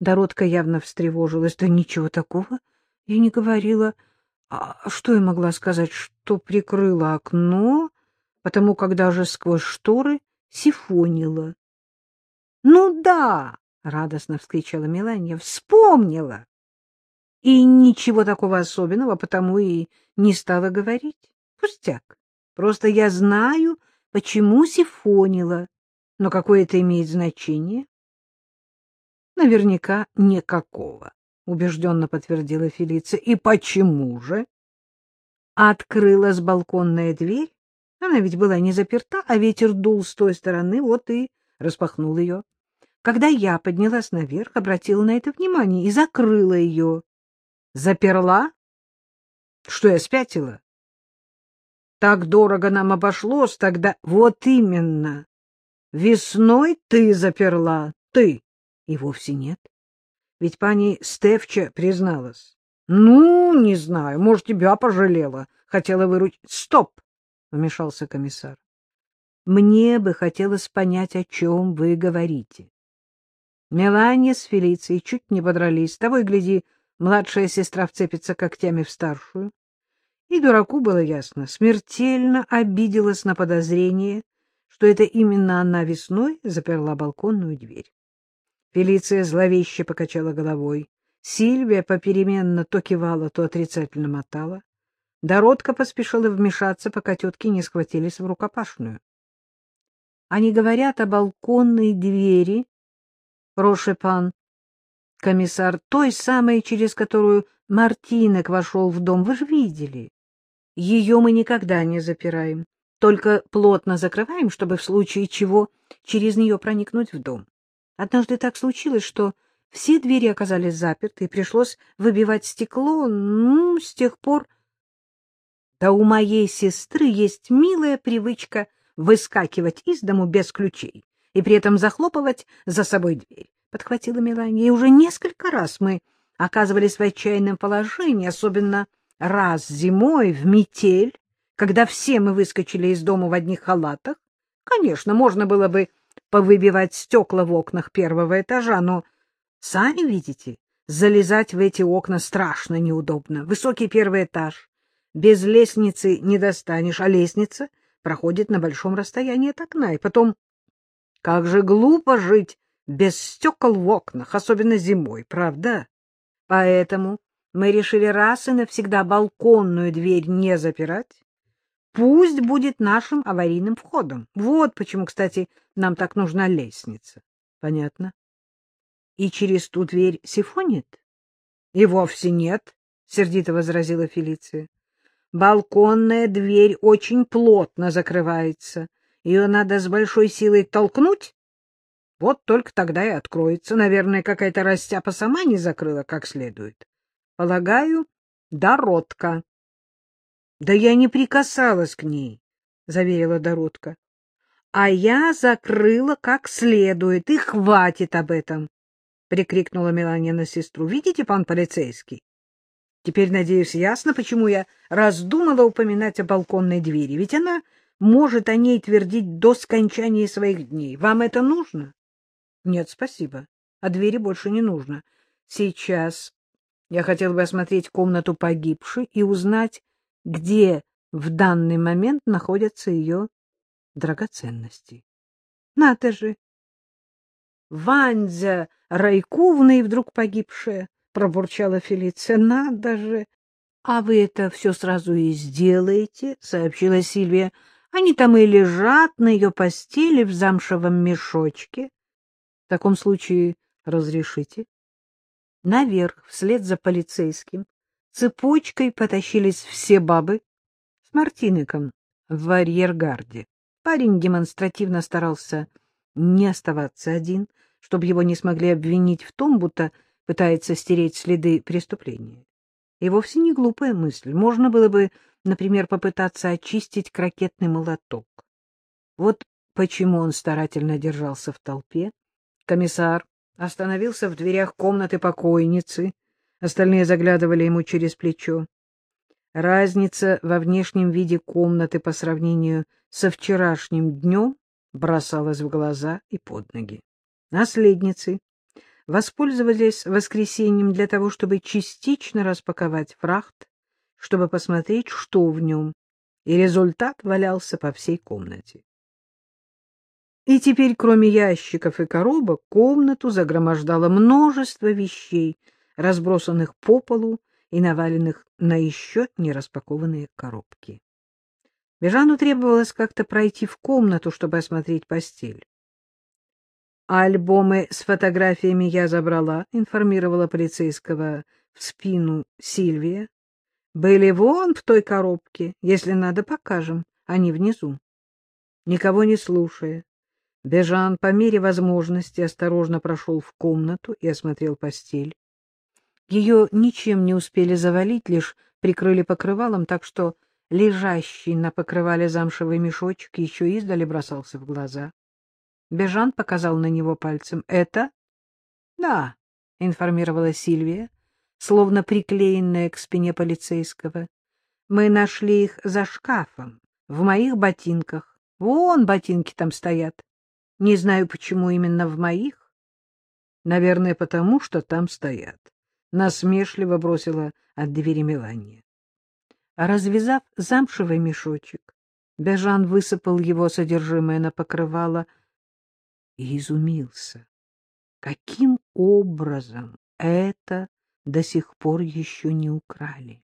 Доротка явно встревожилась. Да ничего такого я не говорила. А что я могла сказать? Что прикрыла окно, потому когда же сквозь шторы сифонила. — Ну да! — радостно вскричала Мелания. — Вспомнила! И ничего такого особенного, потому и не стала говорить. Пустяк. Просто я знаю, почему сифонила. Но какое это имеет значение? Наверняка никакого, убежденно подтвердила Фелиция. И почему же? Открылась балконная дверь. Она ведь была не заперта, а ветер дул с той стороны, вот и распахнул ее. Когда я поднялась наверх, обратила на это внимание и закрыла ее. Заперла? Что я спятила? Так дорого нам обошлось тогда. Вот именно. Весной ты заперла, ты. И вовсе нет. Ведь пани Стефча призналась. Ну, не знаю, может, тебя пожалела. Хотела выручить. Стоп! — вмешался комиссар. Мне бы хотелось понять, о чем вы говорите. Мелания с Фелицией чуть не подрались. Того и гляди, младшая сестра вцепится когтями в старшую. И дураку было ясно, смертельно обиделась на подозрение, что это именно она весной заперла балконную дверь. Фелиция зловеще покачала головой. Сильвия попеременно то кивала, то отрицательно мотала. Дородка поспешила вмешаться, пока тетки не схватились в рукопашную. Они говорят о балконной двери, Рошепан, комиссар, той самой, через которую Мартинек вошел в дом. Вы же видели. Ее мы никогда не запираем только плотно закрываем, чтобы в случае чего через нее проникнуть в дом. Однажды так случилось, что все двери оказались заперты, и пришлось выбивать стекло. Ну, с тех пор... Да у моей сестры есть милая привычка выскакивать из дому без ключей и при этом захлопывать за собой дверь, — подхватила Мелания. И уже несколько раз мы оказывались в отчаянном положении, особенно раз зимой в метель, когда все мы выскочили из дома в одних халатах, конечно, можно было бы повыбивать стекла в окнах первого этажа, но, сами видите, залезать в эти окна страшно неудобно. Высокий первый этаж, без лестницы не достанешь, а лестница проходит на большом расстоянии от окна. И потом, как же глупо жить без стекол в окнах, особенно зимой, правда? Поэтому мы решили раз и навсегда балконную дверь не запирать, Пусть будет нашим аварийным входом. Вот почему, кстати, нам так нужна лестница. Понятно. И через ту дверь сифонит? И вовсе нет, сердито возразила Фелиция. Балконная дверь очень плотно закрывается. Ее надо с большой силой толкнуть. Вот только тогда и откроется. Наверное, какая-то растяпа сама не закрыла как следует. Полагаю, дородка. — Да я не прикасалась к ней, — заверила Доротка. — А я закрыла как следует, и хватит об этом, — прикрикнула Мелания на сестру. — Видите, пан полицейский? Теперь, надеюсь, ясно, почему я раздумала упоминать о балконной двери. Ведь она может о ней твердить до скончания своих дней. Вам это нужно? — Нет, спасибо. А двери больше не нужно. Сейчас я хотел бы осмотреть комнату погибшей и узнать, где в данный момент находятся ее драгоценности. Надо же! Ванзя Райковна и вдруг погибшая, — пробурчала Фелиция. — Надо же! — А вы это все сразу и сделаете, — сообщила Сильвия. — Они там и лежат на ее постели в замшевом мешочке. В таком случае разрешите. Наверх, вслед за полицейским, Цепочкой потащились все бабы с Мартинеком в арьергарде. Парень демонстративно старался не оставаться один, чтобы его не смогли обвинить в том, будто пытается стереть следы преступления. И вовсе не глупая мысль. Можно было бы, например, попытаться очистить крокетный молоток. Вот почему он старательно держался в толпе. Комиссар остановился в дверях комнаты покойницы, Остальные заглядывали ему через плечо. Разница во внешнем виде комнаты по сравнению со вчерашним днем бросалась в глаза и под ноги. Наследницей воспользовались воскресеньем для того, чтобы частично распаковать фрахт, чтобы посмотреть, что в нем, и результат валялся по всей комнате. И теперь, кроме ящиков и коробок, комнату загромождало множество вещей, разбросанных по полу и наваленных на еще не распакованные коробки. Бежану требовалось как-то пройти в комнату, чтобы осмотреть постель. «Альбомы с фотографиями я забрала», — информировала полицейского в спину Сильвия. «Были вон в той коробке. Если надо, покажем. Они внизу». Никого не слушая, Бежан по мере возможности осторожно прошел в комнату и осмотрел постель. Ее ничем не успели завалить, лишь прикрыли покрывалом, так что лежащий на покрывале замшевый мешочек еще издали бросался в глаза. Бежан показал на него пальцем. — Это? — Да, — информировала Сильвия, словно приклеенная к спине полицейского. — Мы нашли их за шкафом, в моих ботинках. Вон ботинки там стоят. Не знаю, почему именно в моих. Наверное, потому что там стоят. Насмешливо бросила от двери Мелания. Развязав замшевый мешочек, Бежан высыпал его содержимое на покрывало — и изумился. Каким образом это до сих пор еще не украли?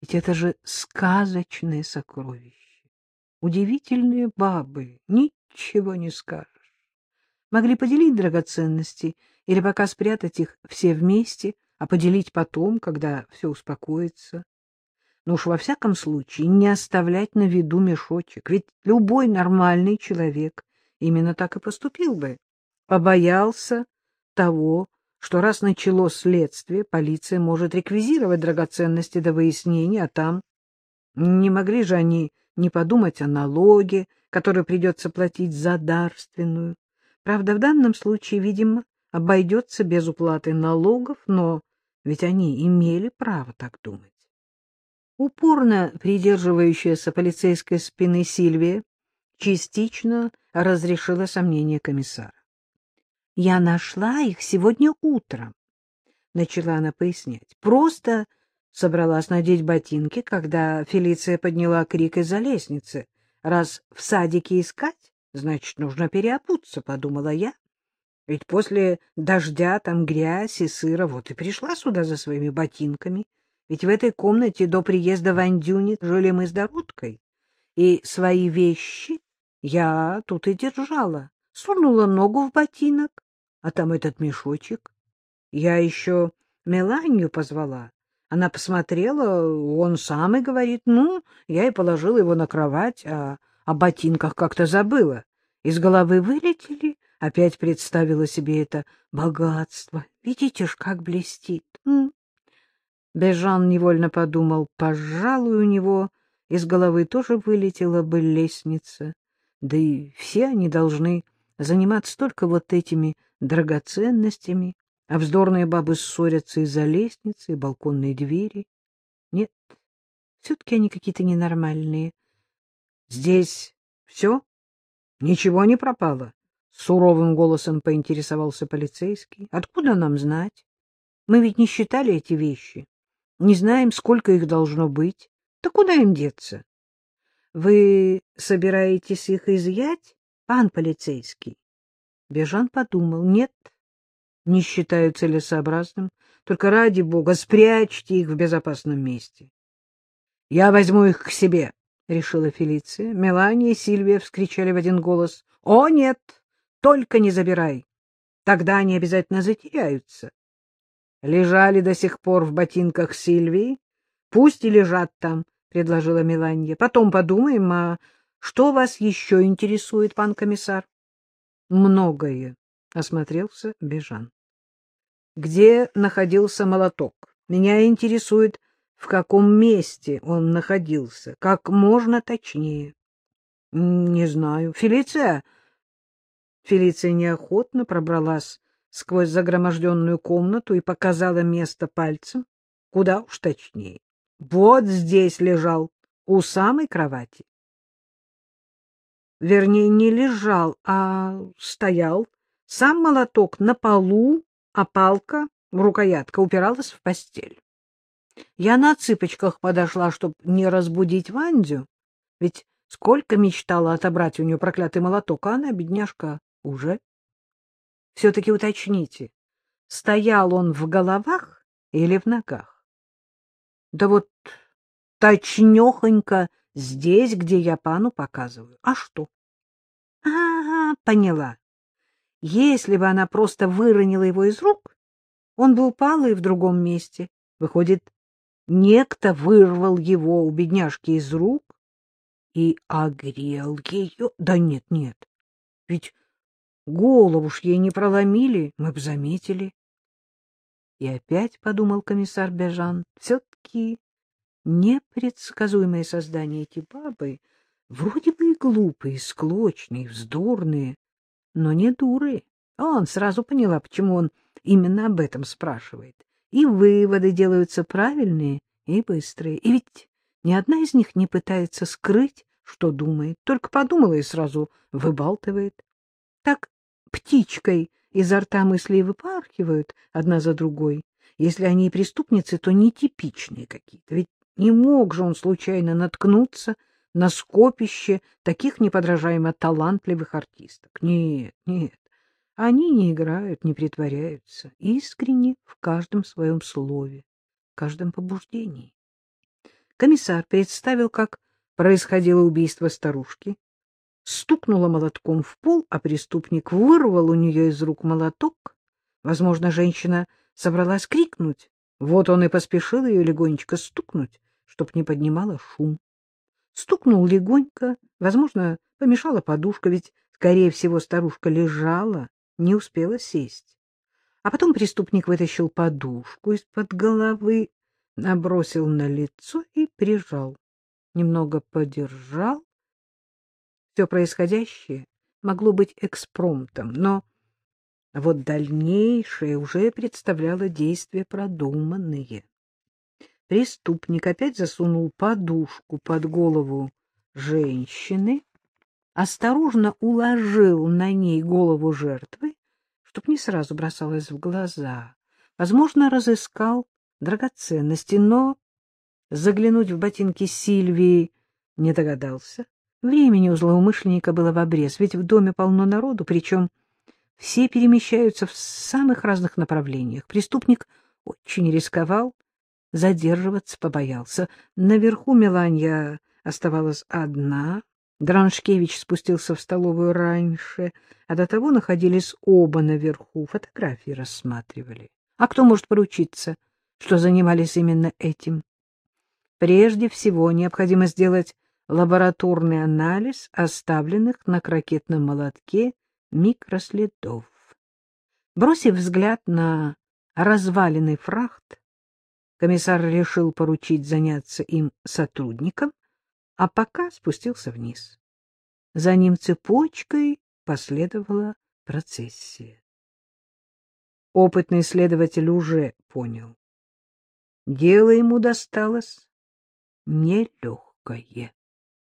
Ведь это же сказочное сокровище. Удивительные бабы, ничего не скажешь. Могли поделить драгоценности или пока спрятать их все вместе, а поделить потом, когда все успокоится. Но уж во всяком случае не оставлять на виду мешочек, ведь любой нормальный человек именно так и поступил бы. Побоялся того, что раз начало следствие, полиция может реквизировать драгоценности до выяснения, а там... Не могли же они не подумать о налоге, который придется платить за дарственную. Правда, в данном случае, видимо, обойдется без уплаты налогов, но ведь они имели право так думать. Упорно придерживающаяся полицейской спины Сильвия частично разрешила сомнение комиссара. — Я нашла их сегодня утром, — начала она пояснять. — Просто собралась надеть ботинки, когда Фелиция подняла крик из-за лестницы. Раз в садике искать, значит, нужно переобуться, — подумала я. Ведь после дождя там грязь и сыро, вот и пришла сюда за своими ботинками. Ведь в этой комнате до приезда в Андюни жили мы с Дородкой, и свои вещи я тут и держала. Сунула ногу в ботинок, а там этот мешочек. Я еще Меланию позвала. Она посмотрела, он сам и говорит, ну, я и положила его на кровать, а о ботинках как-то забыла. Из головы вылетели, опять представила себе это богатство. Видите ж, как блестит. Бежан невольно подумал, пожалуй, у него из головы тоже вылетела бы лестница. Да и все они должны заниматься только вот этими драгоценностями, а вздорные бабы ссорятся из-за лестницы и балконной двери. Нет, все-таки они какие-то ненормальные. Здесь все? Ничего не пропало? Суровым голосом поинтересовался полицейский. Откуда нам знать? Мы ведь не считали эти вещи. Не знаем, сколько их должно быть. Да куда им деться? Вы собираетесь их изъять, пан полицейский? Бежан подумал. Нет, не считаю целесообразным. Только ради бога, спрячьте их в безопасном месте. — Я возьму их к себе, — решила Фелиция. Мелания и Сильвия вскричали в один голос. — О, нет, только не забирай. Тогда они обязательно затеряются. Лежали до сих пор в ботинках Сильвии. Пусть и лежат там, — предложила Меланья. — Потом подумаем, а что вас еще интересует, пан комиссар? — Многое, — осмотрелся Бежан. — Где находился молоток? Меня интересует, в каком месте он находился, как можно точнее. — Не знаю. Фелиция? Фелиция неохотно пробралась сквозь загроможденную комнату и показала место пальцем, куда уж точнее. Вот здесь лежал, у самой кровати. Вернее, не лежал, а стоял Сам молоток на полу, а палка, рукоятка, упиралась в постель. Я на цыпочках подошла, чтобы не разбудить Вандю, ведь сколько мечтала отобрать у нее проклятый молоток, а она, бедняжка, уже. Все-таки уточните, стоял он в головах или в ногах? Да вот точнёхонько здесь, где я пану показываю. А что? А, поняла. Если бы она просто выронила его из рук, он был палый в другом месте. Выходит, некто вырвал его у бедняжки из рук и огрел ее. Да нет, нет, ведь голову ж ей не проломили, мы бы заметили. И опять подумал комиссар Бежан, все-таки непредсказуемые создания эти бабы, вроде бы и глупые, склочные, вздорные, но не дуры. Он сразу поняла, почему он именно об этом спрашивает. И выводы делаются правильные и быстрые. И ведь ни одна из них не пытается скрыть, что думает, только подумала и сразу выбалтывает. Так птичкой изо рта мысли выпархивают одна за другой. Если они и преступницы, то нетипичные какие-то. Ведь не мог же он случайно наткнуться на скопище таких неподражаемо талантливых артисток. Нет, нет, они не играют, не притворяются, искренне в каждом своем слове, в каждом побуждении. Комиссар представил, как происходило убийство старушки, стукнула молотком в пол, а преступник вырвал у нее из рук молоток. Возможно, женщина собралась крикнуть. Вот он и поспешил ее легонечко стукнуть, чтоб не поднимала шум. Стукнул легонько, возможно, помешала подушка, ведь, скорее всего, старушка лежала, не успела сесть. А потом преступник вытащил подушку из-под головы, набросил на лицо и прижал. Немного подержал, все происходящее могло быть экспромтом, но вот дальнейшее уже представляло действия продуманные. Преступник опять засунул подушку под голову женщины, осторожно уложил на ней голову жертвы, чтоб не сразу бросалась в глаза. Возможно, разыскал драгоценности, но заглянуть в ботинки Сильвии не догадался. Времени у злоумышленника было в обрез, ведь в доме полно народу, причем все перемещаются в самых разных направлениях. Преступник очень рисковал, задерживаться побоялся. Наверху Меланья оставалась одна. Драншкевич спустился в столовую раньше, а до того находились оба наверху, фотографии рассматривали. А кто может поручиться, что занимались именно этим? Прежде всего необходимо сделать лабораторный анализ оставленных на крокетном молотке микроследов. Бросив взгляд на разваленный фрахт, комиссар решил поручить заняться им сотрудникам, а пока спустился вниз. За ним цепочкой последовала процессия. Опытный следователь уже понял. Дело ему досталось нелегкое.